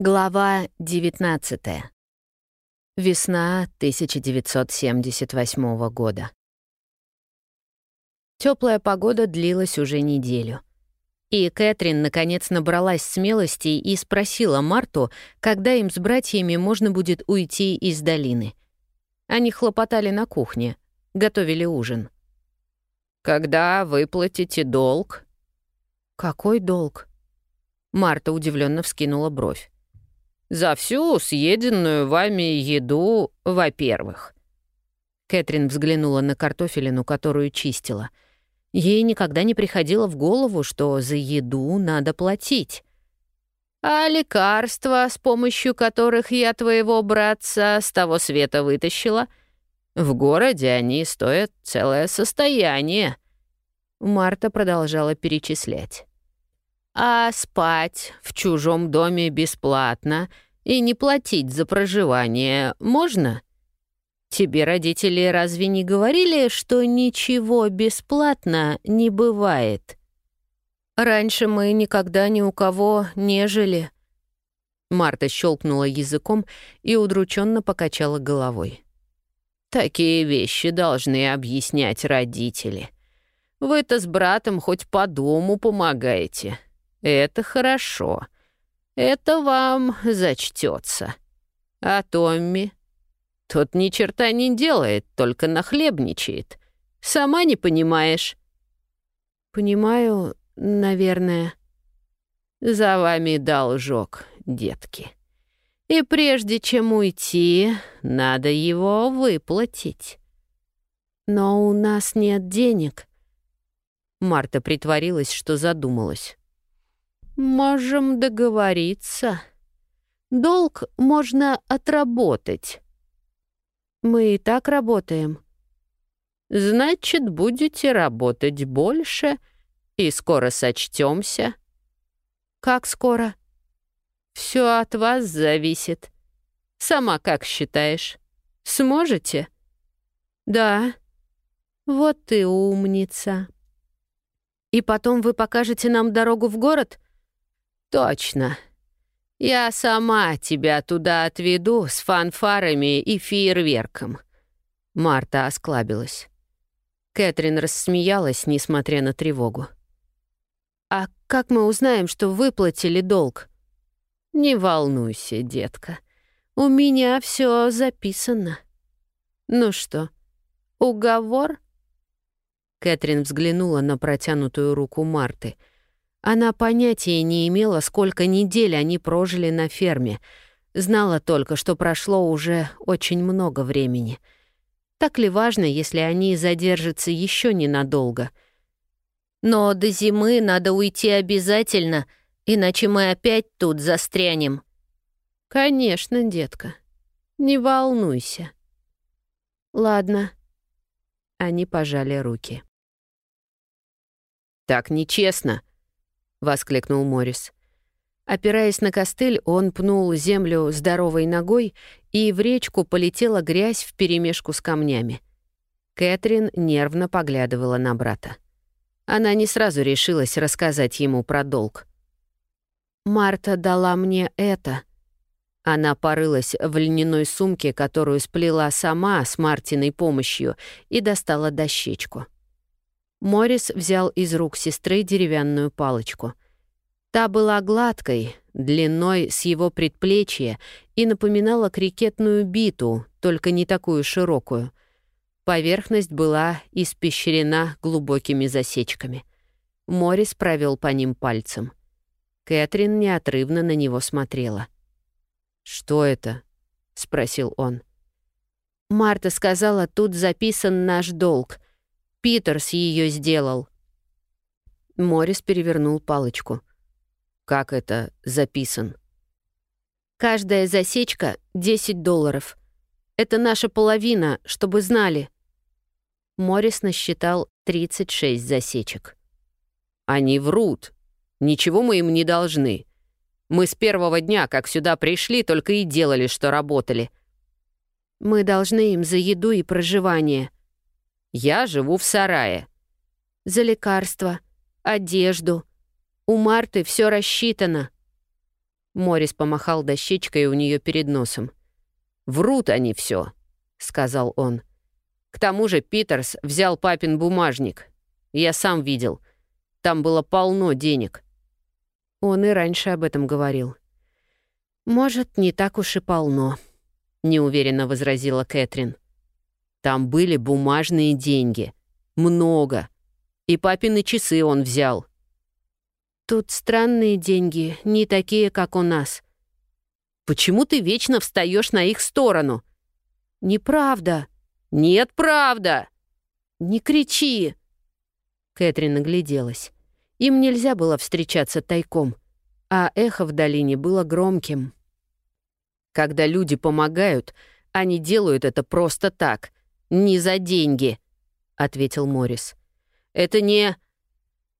Глава 19. Весна 1978 года. Теплая погода длилась уже неделю. И Кэтрин наконец набралась смелости и спросила Марту, когда им с братьями можно будет уйти из долины. Они хлопотали на кухне, готовили ужин. «Когда выплатите долг?» «Какой долг?» Марта удивленно вскинула бровь. За всю съеденную вами еду, во-первых». Кэтрин взглянула на картофелину, которую чистила. Ей никогда не приходило в голову, что за еду надо платить. «А лекарства, с помощью которых я твоего братца с того света вытащила, в городе они стоят целое состояние». Марта продолжала перечислять. А спать в чужом доме бесплатно и не платить за проживание можно? Тебе родители разве не говорили, что ничего бесплатно не бывает? Раньше мы никогда ни у кого не жили. Марта щелкнула языком и удрученно покачала головой. Такие вещи должны объяснять родители. Вы-то с братом хоть по дому помогаете. Это хорошо. Это вам зачтется. А Томми? Тот ни черта не делает, только нахлебничает. Сама не понимаешь. Понимаю, наверное. За вами должок, детки. И прежде чем уйти, надо его выплатить. Но у нас нет денег. Марта притворилась, что задумалась. «Можем договориться. Долг можно отработать». «Мы и так работаем». «Значит, будете работать больше, и скоро сочтемся. «Как скоро?» Все от вас зависит. Сама как считаешь? Сможете?» «Да». «Вот ты умница». «И потом вы покажете нам дорогу в город?» «Точно. Я сама тебя туда отведу с фанфарами и фейерверком». Марта осклабилась. Кэтрин рассмеялась, несмотря на тревогу. «А как мы узнаем, что выплатили долг?» «Не волнуйся, детка. У меня все записано. Ну что, уговор?» Кэтрин взглянула на протянутую руку Марты — она понятия не имела, сколько недель они прожили на ферме. Знала только, что прошло уже очень много времени. Так ли важно, если они задержатся еще ненадолго? Но до зимы надо уйти обязательно, иначе мы опять тут застрянем. Конечно, детка. Не волнуйся. Ладно. Они пожали руки. Так нечестно, — воскликнул Морис. Опираясь на костыль, он пнул землю здоровой ногой, и в речку полетела грязь вперемешку с камнями. Кэтрин нервно поглядывала на брата. Она не сразу решилась рассказать ему про долг. «Марта дала мне это». Она порылась в льняной сумке, которую сплела сама с Мартиной помощью, и достала дощечку. Морис взял из рук сестры деревянную палочку. Та была гладкой, длиной с его предплечья и напоминала крикетную биту, только не такую широкую. Поверхность была испещрена глубокими засечками. Морис провел по ним пальцем. Кэтрин неотрывно на него смотрела. «Что это?» — спросил он. «Марта сказала, тут записан наш долг», Питерс ее сделал». Морис перевернул палочку. «Как это записан?» «Каждая засечка — 10 долларов. Это наша половина, чтобы знали». Морис насчитал 36 засечек. «Они врут. Ничего мы им не должны. Мы с первого дня, как сюда пришли, только и делали, что работали». «Мы должны им за еду и проживание», я живу в сарае. За лекарства, одежду. У Марты все рассчитано. Морис помахал дощечкой у нее перед носом. «Врут они все, сказал он. «К тому же Питерс взял папин бумажник. Я сам видел. Там было полно денег». Он и раньше об этом говорил. «Может, не так уж и полно», — неуверенно возразила Кэтрин. «Там были бумажные деньги. Много. И папины часы он взял». «Тут странные деньги, не такие, как у нас». «Почему ты вечно встаешь на их сторону?» «Неправда». «Нет, правда!» «Не кричи!» Кэтрин огляделась. Им нельзя было встречаться тайком, а эхо в долине было громким. Когда люди помогают, они делают это просто так, не за деньги, ответил Морис. Это не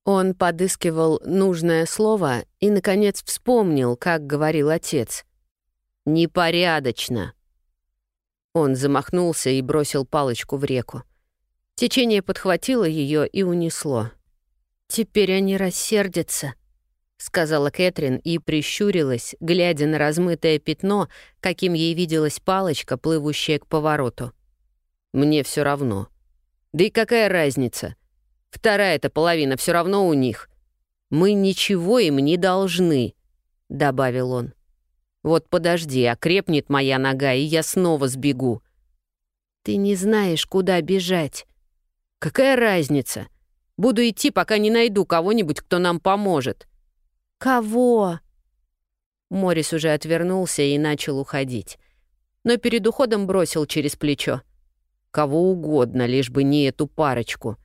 Он подыскивал нужное слово и наконец вспомнил, как говорил отец. Непорядочно. Он замахнулся и бросил палочку в реку. Течение подхватило ее и унесло. «Теперь они рассердятся», — сказала Кэтрин и прищурилась, глядя на размытое пятно, каким ей виделась палочка, плывущая к повороту. «Мне все равно. Да и какая разница? Вторая-то половина все равно у них. Мы ничего им не должны», — добавил он. «Вот подожди, окрепнет моя нога, и я снова сбегу». «Ты не знаешь, куда бежать». «Какая разница?» Буду идти, пока не найду кого-нибудь, кто нам поможет». «Кого?» Морис уже отвернулся и начал уходить. Но перед уходом бросил через плечо. «Кого угодно, лишь бы не эту парочку.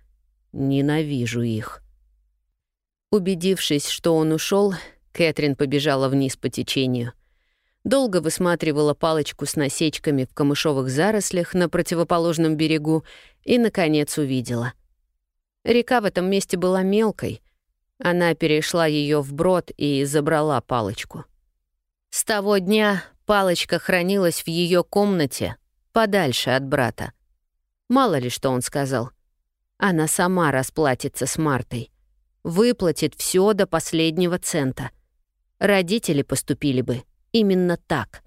Ненавижу их». Убедившись, что он ушел, Кэтрин побежала вниз по течению. Долго высматривала палочку с насечками в камышовых зарослях на противоположном берегу и, наконец, увидела — Река в этом месте была мелкой. Она перешла ее вброд и забрала палочку. С того дня палочка хранилась в ее комнате, подальше от брата. Мало ли что он сказал. Она сама расплатится с Мартой. Выплатит все до последнего цента. Родители поступили бы именно так.